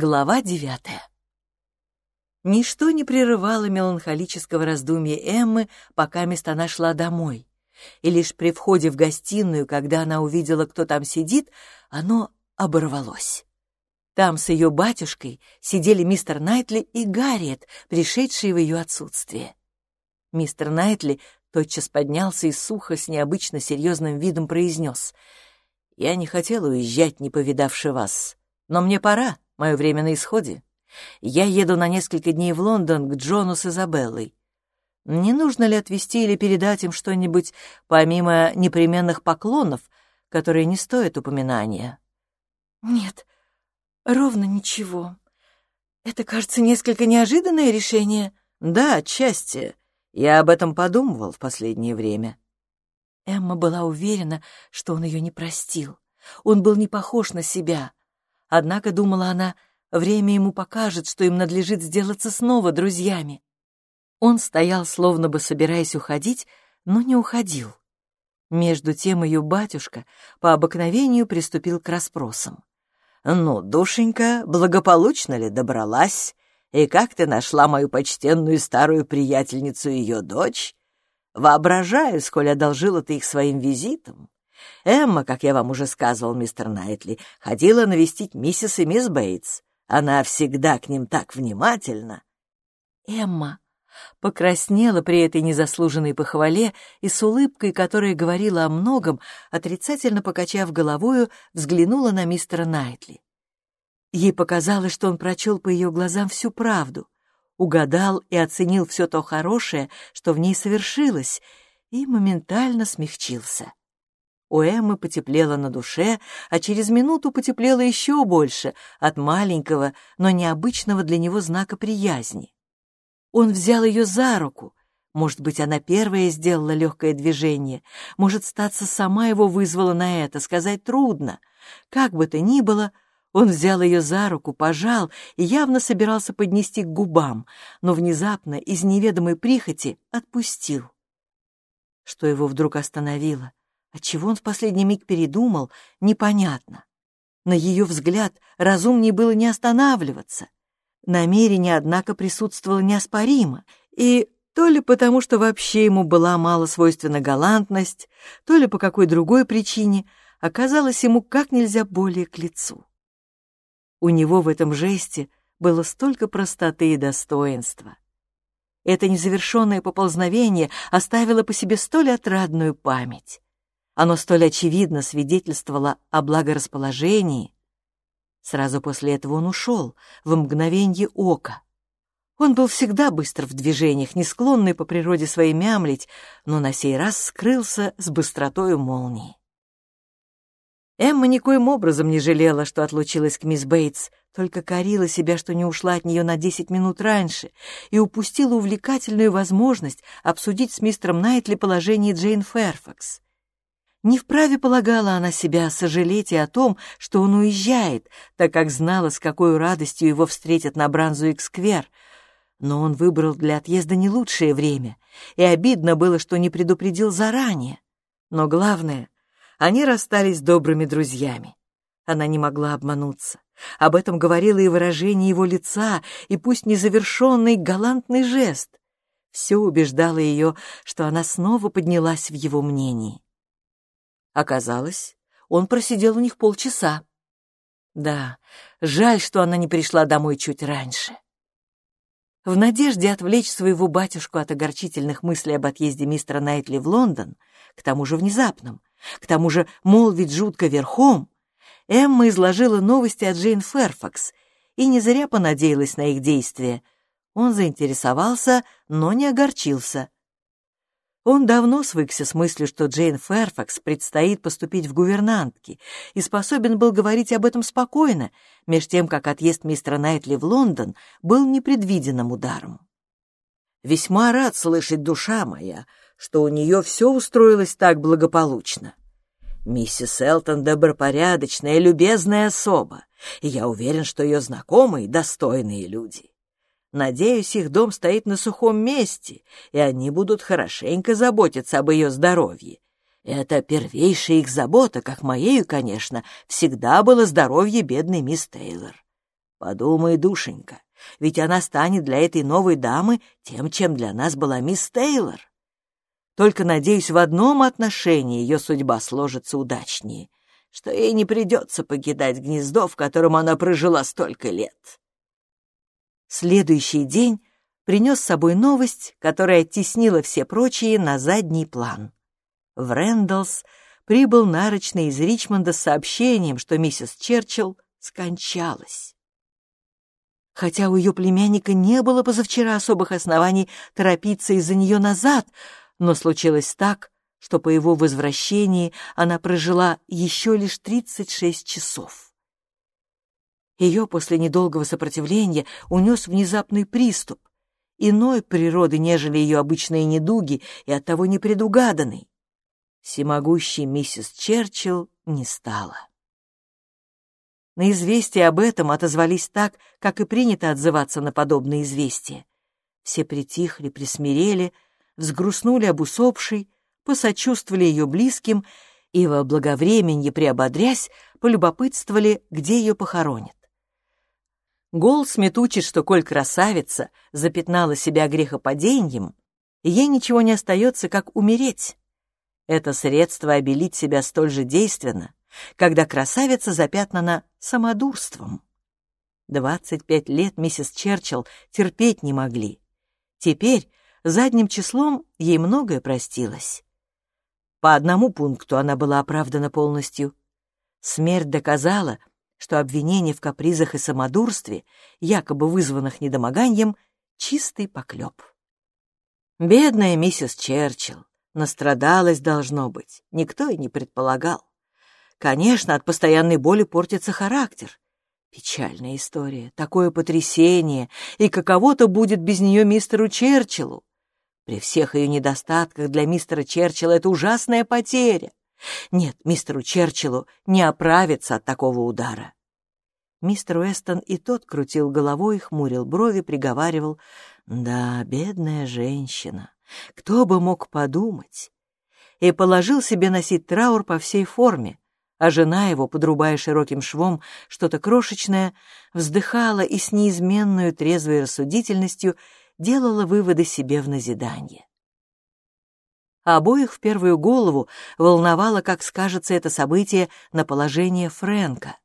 Глава девятая. Ничто не прерывало меланхолического раздумья Эммы, пока мест она шла домой. И лишь при входе в гостиную, когда она увидела, кто там сидит, оно оборвалось. Там с ее батюшкой сидели мистер Найтли и Гарриет, пришедшие в ее отсутствие. Мистер Найтли тотчас поднялся и сухо, с необычно серьезным видом произнес. «Я не хотел уезжать, не повидавши вас, но мне пора, мое время на исходе. Я еду на несколько дней в Лондон к Джону с Изабеллой. Не нужно ли отвезти или передать им что-нибудь, помимо непременных поклонов, которые не стоят упоминания?» «Нет, ровно ничего. Это, кажется, несколько неожиданное решение». «Да, отчасти. Я об этом подумывал в последнее время». Эмма была уверена, что он ее не простил. Он был не похож на себя. Однако, думала она, время ему покажет, что им надлежит сделаться снова друзьями. Он стоял, словно бы собираясь уходить, но не уходил. Между тем ее батюшка по обыкновению приступил к расспросам. «Ну, душенька, благополучно ли добралась? И как ты нашла мою почтенную старую приятельницу ее дочь? Воображаю, сколь одолжила ты их своим визитом. Эмма, как я вам уже сказывал, мистер Найтли, ходила навестить миссис и мисс Бейтс. Она всегда к ним так внимательна». Эмма покраснела при этой незаслуженной похвале и с улыбкой, которая говорила о многом, отрицательно покачав головою, взглянула на мистера Найтли. Ей показалось, что он прочел по ее глазам всю правду, угадал и оценил все то хорошее, что в ней совершилось, и моментально смягчился. У Эммы потеплело на душе, а через минуту потеплело еще больше от маленького, но необычного для него знака приязни. Он взял ее за руку. Может быть, она первая сделала легкое движение. Может, статься сама его вызвала на это, сказать трудно. Как бы то ни было, он взял ее за руку, пожал и явно собирался поднести к губам, но внезапно, из неведомой прихоти, отпустил. Что его вдруг остановило? Отчего он в последний миг передумал, непонятно. На ее взгляд разумнее было не останавливаться. Намерение, однако, присутствовало неоспоримо, и то ли потому, что вообще ему была мало свойственна галантность, то ли по какой другой причине, оказалось ему как нельзя более к лицу. У него в этом жесте было столько простоты и достоинства. Это незавершенное поползновение оставило по себе столь отрадную память. Оно столь очевидно свидетельствовало о благорасположении, Сразу после этого он ушел, в мгновенье ока. Он был всегда быстр в движениях, не склонный по природе своей мямлить, но на сей раз скрылся с быстротою молнии. Эмма никоим образом не жалела, что отлучилась к мисс Бейтс, только корила себя, что не ушла от нее на десять минут раньше и упустила увлекательную возможность обсудить с мистером Найтли положение Джейн Ферфакс. Не вправе полагала она себя сожалеть и о том, что он уезжает, так как знала, с какой радостью его встретят на Бранзуик-сквер. Но он выбрал для отъезда не лучшее время, и обидно было, что не предупредил заранее. Но главное, они расстались добрыми друзьями. Она не могла обмануться. Об этом говорило и выражение его лица, и пусть незавершенный галантный жест. Все убеждало ее, что она снова поднялась в его мнении. Оказалось, он просидел у них полчаса. Да, жаль, что она не пришла домой чуть раньше. В надежде отвлечь своего батюшку от огорчительных мыслей об отъезде мистера Найтли в Лондон, к тому же внезапном, к тому же молвить жутко верхом, Эмма изложила новости от Джейн Ферфакс и не зря понадеялась на их действия. Он заинтересовался, но не огорчился. Он давно свыкся с мыслью, что Джейн Ферфакс предстоит поступить в гувернантки, и способен был говорить об этом спокойно, меж тем, как отъезд мистера Найтли в Лондон был непредвиденным ударом. «Весьма рад слышать, душа моя, что у нее все устроилось так благополучно. Миссис Элтон добропорядочная, любезная особа, и я уверен, что ее знакомые — достойные люди. Надеюсь, их дом стоит на сухом месте, и они будут хорошенько заботиться об ее здоровье. Это первейшая их забота, как моею, конечно, всегда было здоровье бедной мисс Тейлор. Подумай, душенька, ведь она станет для этой новой дамы тем, чем для нас была мисс Тейлор. Только, надеюсь, в одном отношении ее судьба сложится удачнее, что ей не придется покидать гнездо, в котором она прожила столько лет. Следующий день принес с собой новость, которая оттеснила все прочие на задний план. В Рэндаллс прибыл нарочный из Ричмонда с сообщением, что миссис Черчилл скончалась. Хотя у ее племянника не было позавчера особых оснований торопиться из-за нее назад, но случилось так, что по его возвращении она прожила еще лишь 36 часов. Ее после недолгого сопротивления унес внезапный приступ, иной природы, нежели ее обычные недуги, и оттого непредугаданный. Всемогущей миссис Черчилл не стало. На известие об этом отозвались так, как и принято отзываться на подобные известия. Все притихли, присмирели, взгрустнули об усопшей, посочувствовали ее близким и во благовременье приободрясь, полюбопытствовали, где ее похоронят. Голсмит учит, что коль красавица запятнала себя грехопаденьем, ей ничего не остается, как умереть. Это средство обелить себя столь же действенно, когда красавица запятнана самодурством. Двадцать пять лет миссис Черчилл терпеть не могли. Теперь задним числом ей многое простилось. По одному пункту она была оправдана полностью. Смерть доказала, что обвинение в капризах и самодурстве, якобы вызванных недомоганием, чистый поклеп. Бедная миссис Черчилл настрадалась, должно быть, никто и не предполагал. Конечно, от постоянной боли портится характер. Печальная история, такое потрясение, и каково-то будет без нее мистеру Черчиллу. При всех ее недостатках для мистера Черчилла это ужасная потеря. Нет, мистеру Черчиллу не оправиться от такого удара. Мистер Уэстон и тот крутил головой, хмурил брови, приговаривал, «Да, бедная женщина, кто бы мог подумать?» И положил себе носить траур по всей форме, а жена его, подрубая широким швом что-то крошечное, вздыхала и с неизменной трезвой рассудительностью делала выводы себе в назидание. Обоих в первую голову волновало, как скажется это событие на положение Фрэнка.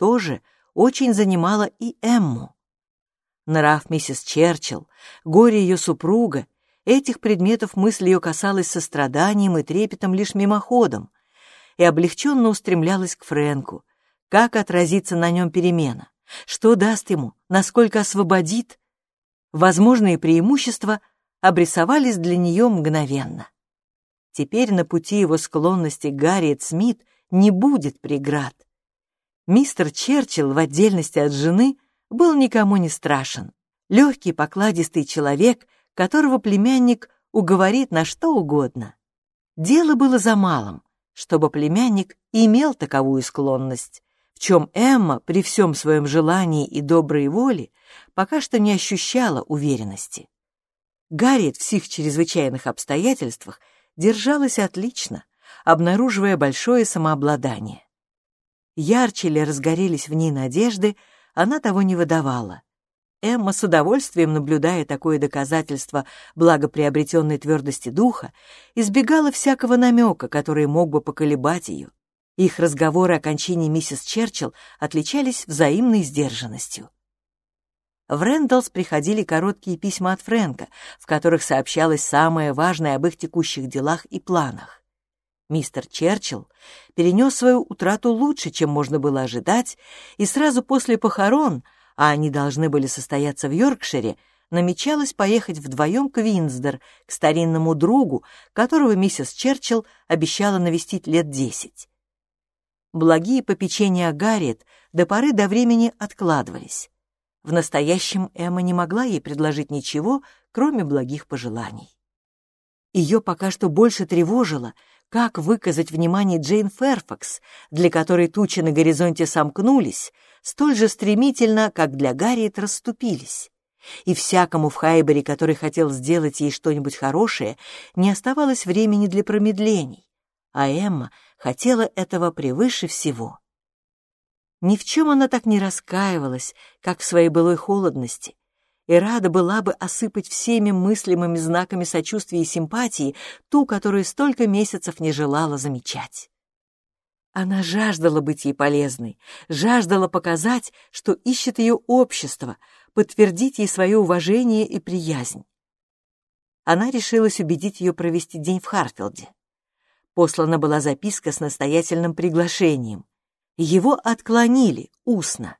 Тоже очень занимало и Эмму. Нрав миссис Черчилл, горе ее супруга, этих предметов мысль ее касалась состраданием и трепетом лишь мимоходом — и облегченно устремлялась к Фрэнку. Как отразится на нем перемена? Что даст ему? Насколько освободит? Возможные преимущества обрисовались для нее мгновенно. Теперь на пути его склонности Гарриет Смит не будет преград. Мистер Черчилл, в отдельности от жены, был никому не страшен. Легкий, покладистый человек, которого племянник уговорит на что угодно. Дело было за малым чтобы племянник имел таковую склонность, в чем Эмма при всем своем желании и доброй воле пока что не ощущала уверенности. Гарриет в сих чрезвычайных обстоятельствах держалась отлично, обнаруживая большое самообладание. Ярче ли разгорелись в ней надежды, она того не выдавала. Эмма с удовольствием, наблюдая такое доказательство благоприобретенной твердости духа, избегала всякого намека, который мог бы поколебать ее. Их разговоры о кончине миссис Черчилл отличались взаимной сдержанностью. В Рэндаллс приходили короткие письма от Фрэнка, в которых сообщалось самое важное об их текущих делах и планах. Мистер Черчилл перенес свою утрату лучше, чем можно было ожидать, и сразу после похорон — а они должны были состояться в Йоркшире, намечалось поехать вдвоем к Винсдор, к старинному другу, которого миссис Черчилл обещала навестить лет десять. Благие попечения Гарриет до поры до времени откладывались. В настоящем Эмма не могла ей предложить ничего, кроме благих пожеланий. Ее пока что больше тревожило, как выказать внимание Джейн Ферфакс, для которой тучи на горизонте сомкнулись, столь же стремительно, как для Гарриет расступились. И всякому в Хайбере, который хотел сделать ей что-нибудь хорошее, не оставалось времени для промедлений. А Эмма хотела этого превыше всего. Ни в чем она так не раскаивалась, как в своей былой холодности, и рада была бы осыпать всеми мыслимыми знаками сочувствия и симпатии ту, которую столько месяцев не желала замечать. Она жаждала быть ей полезной, жаждала показать, что ищет ее общество, подтвердить ей свое уважение и приязнь. Она решилась убедить ее провести день в Харфилде. Послана была записка с настоятельным приглашением. Его отклонили устно.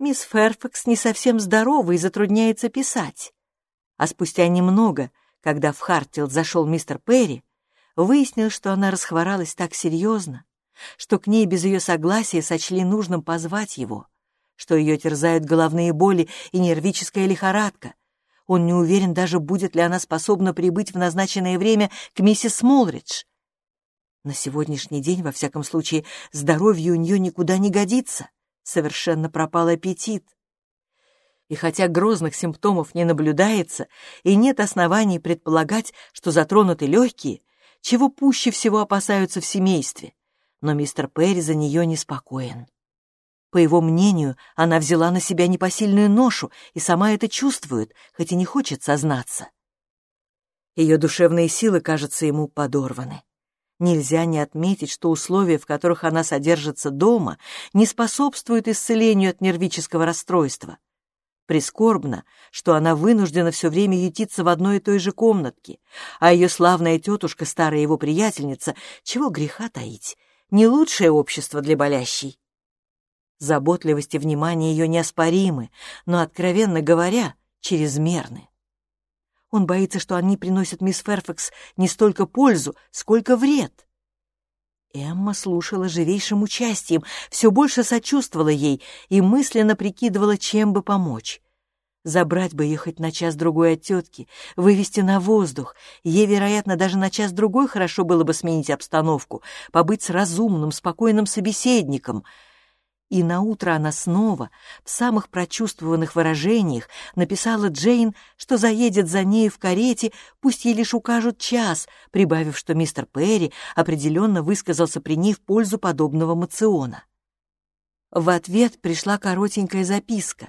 Мисс Ферфакс не совсем здорова и затрудняется писать. А спустя немного, когда в Хартфилд зашел мистер Перри, выяснил, что она расхворалась так серьезно, что к ней без ее согласия сочли нужным позвать его, что ее терзают головные боли и нервическая лихорадка. Он не уверен даже, будет ли она способна прибыть в назначенное время к миссис Смолридж. На сегодняшний день, во всяком случае, здоровье у нее никуда не годится совершенно пропал аппетит. И хотя грозных симптомов не наблюдается, и нет оснований предполагать, что затронуты легкие, чего пуще всего опасаются в семействе, но мистер Перри за нее неспокоен. По его мнению, она взяла на себя непосильную ношу и сама это чувствует, хоть и не хочет сознаться. Ее душевные силы, кажется, ему подорваны. Нельзя не отметить, что условия, в которых она содержится дома, не способствуют исцелению от нервического расстройства. Прискорбно, что она вынуждена все время ютиться в одной и той же комнатке, а ее славная тетушка, старая его приятельница, чего греха таить, не лучшее общество для болящей. Заботливость и внимание ее неоспоримы, но, откровенно говоря, чрезмерны. Он боится, что они приносят мисс Ферфакс не столько пользу, сколько вред. Эмма слушала живейшим участием, все больше сочувствовала ей и мысленно прикидывала, чем бы помочь. Забрать бы ее хоть на час-другой от тетки, вывести на воздух. Ей, вероятно, даже на час-другой хорошо было бы сменить обстановку, побыть с разумным, спокойным собеседником — и наутро она снова, в самых прочувствованных выражениях, написала Джейн, что заедет за ней в карете, пусть ей лишь укажут час, прибавив, что мистер Перри определенно высказался при ней в пользу подобного мациона. В ответ пришла коротенькая записка.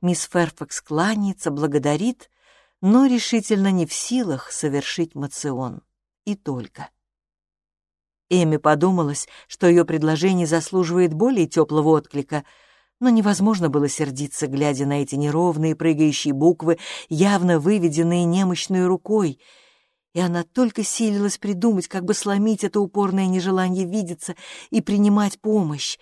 Мисс Ферфакс кланяется, благодарит, но решительно не в силах совершить мацион. И только. Эми подумалось, что ее предложение заслуживает более теплого отклика, но невозможно было сердиться, глядя на эти неровные прыгающие буквы, явно выведенные немощной рукой, и она только силилась придумать, как бы сломить это упорное нежелание видеться и принимать помощь.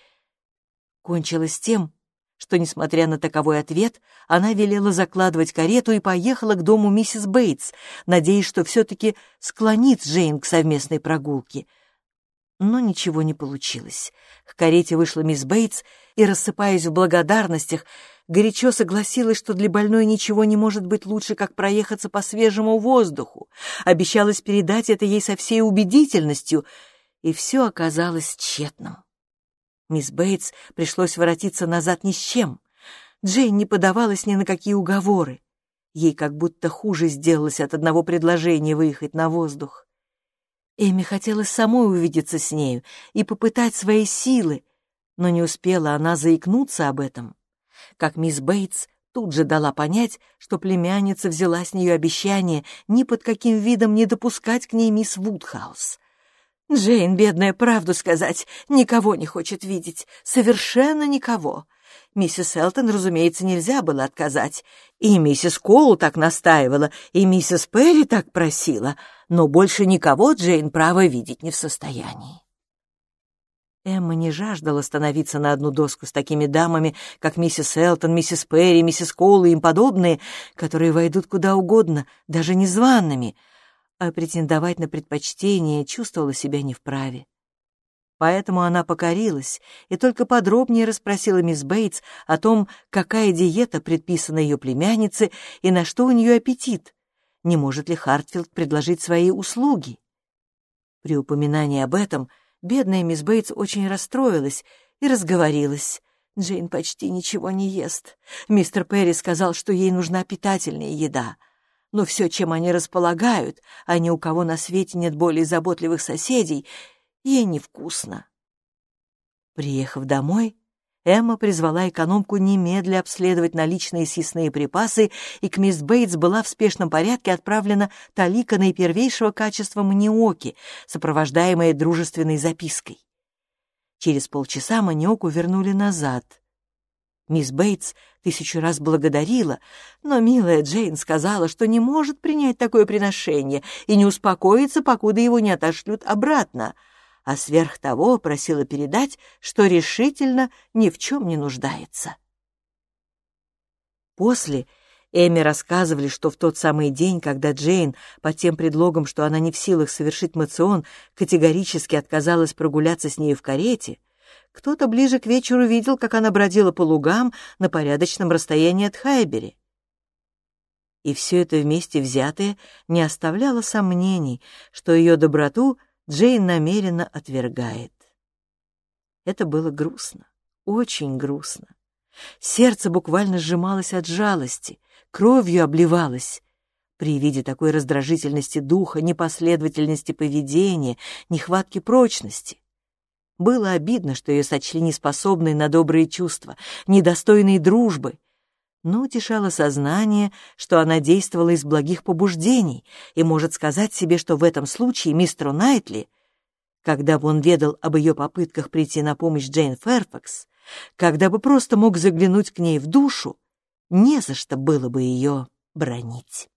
Кончилось тем, что, несмотря на таковой ответ, она велела закладывать карету и поехала к дому миссис Бейтс, надеясь, что все-таки склонит Джейн к совместной прогулке — но ничего не получилось. К карете вышла мисс Бейтс и, рассыпаясь в благодарностях, горячо согласилась, что для больной ничего не может быть лучше, как проехаться по свежему воздуху. Обещалась передать это ей со всей убедительностью, и все оказалось тщетным. Мисс Бейтс пришлось воротиться назад ни с чем. Джейн не подавалась ни на какие уговоры. Ей как будто хуже сделалось от одного предложения выехать на воздух. Эми хотелось самой увидеться с нею и попытать свои силы, но не успела она заикнуться об этом, как мисс Бейтс тут же дала понять, что племянница взяла с нее обещание ни под каким видом не допускать к ней мисс Вудхаус. Джейн, бедная, правду сказать, никого не хочет видеть, совершенно никого. Миссис Элтон, разумеется, нельзя было отказать. И миссис Коул так настаивала, и миссис Перри так просила — но больше никого Джейн право видеть не в состоянии. Эмма не жаждала становиться на одну доску с такими дамами, как миссис Элтон, миссис Перри, миссис Коул и им подобные, которые войдут куда угодно, даже незваными, а претендовать на предпочтение чувствовала себя не вправе. Поэтому она покорилась и только подробнее расспросила мисс Бейтс о том, какая диета предписана ее племяннице и на что у нее аппетит, не может ли Хартфилд предложить свои услуги. При упоминании об этом бедная мисс Бейтс очень расстроилась и разговорилась. Джейн почти ничего не ест. Мистер Перри сказал, что ей нужна питательная еда. Но все, чем они располагают, а ни у кого на свете нет более заботливых соседей, ей невкусно. Приехав домой, Эмма призвала экономку немедля обследовать наличные съестные припасы, и к мисс Бейтс была в спешном порядке отправлена талика наипервейшего качества маниоки, сопровождаемая дружественной запиской. Через полчаса маниоку вернули назад. Мисс Бейтс тысячу раз благодарила, но милая Джейн сказала, что не может принять такое приношение и не успокоится, покуда его не отошлют обратно — а сверх того просила передать, что решительно ни в чем не нуждается. После Эми рассказывали, что в тот самый день, когда Джейн, под тем предлогом, что она не в силах совершить мацион, категорически отказалась прогуляться с ней в карете, кто-то ближе к вечеру видел, как она бродила по лугам на порядочном расстоянии от Хайбери. И все это вместе взятое не оставляло сомнений, что ее доброту — Джейн намеренно отвергает. Это было грустно, очень грустно. Сердце буквально сжималось от жалости, кровью обливалось. При виде такой раздражительности духа, непоследовательности поведения, нехватки прочности. Было обидно, что ее сочли неспособной на добрые чувства, недостойной дружбы, но утешало сознание, что она действовала из благих побуждений и может сказать себе, что в этом случае мистеру Найтли, когда бы он ведал об ее попытках прийти на помощь Джейн Ферфакс, когда бы просто мог заглянуть к ней в душу, не за что было бы ее бронить.